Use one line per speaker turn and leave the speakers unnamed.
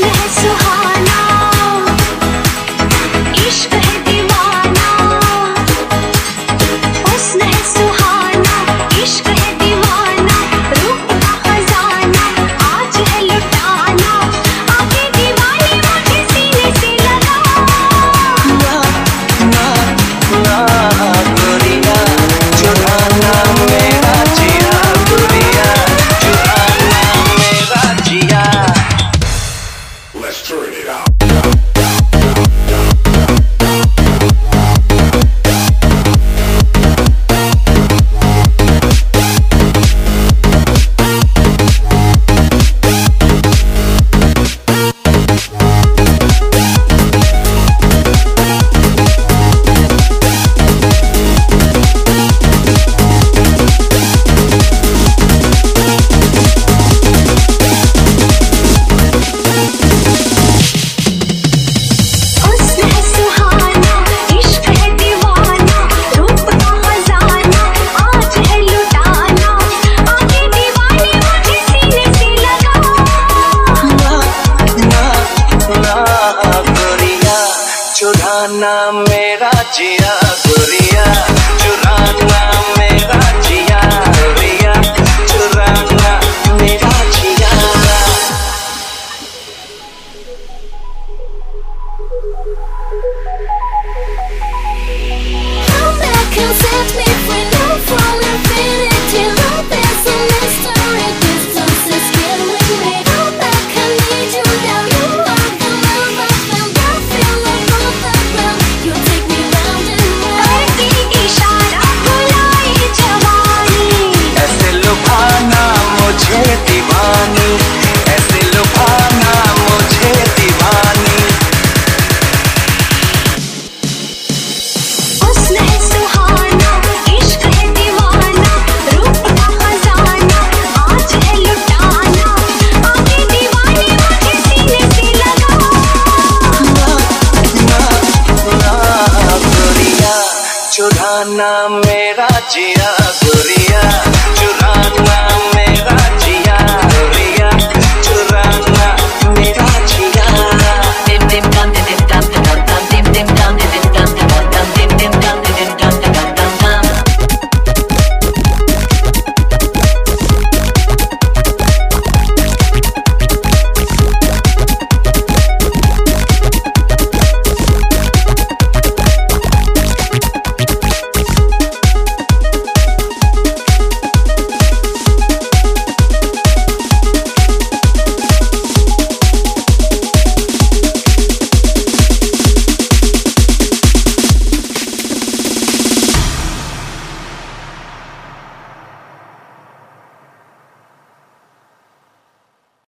it's so hard चुराना मेरा जिया गुरिया चुराना मेरा जिया
चुराना मेरा जिया
गुरिया चुराना मेरा जिया गुरिया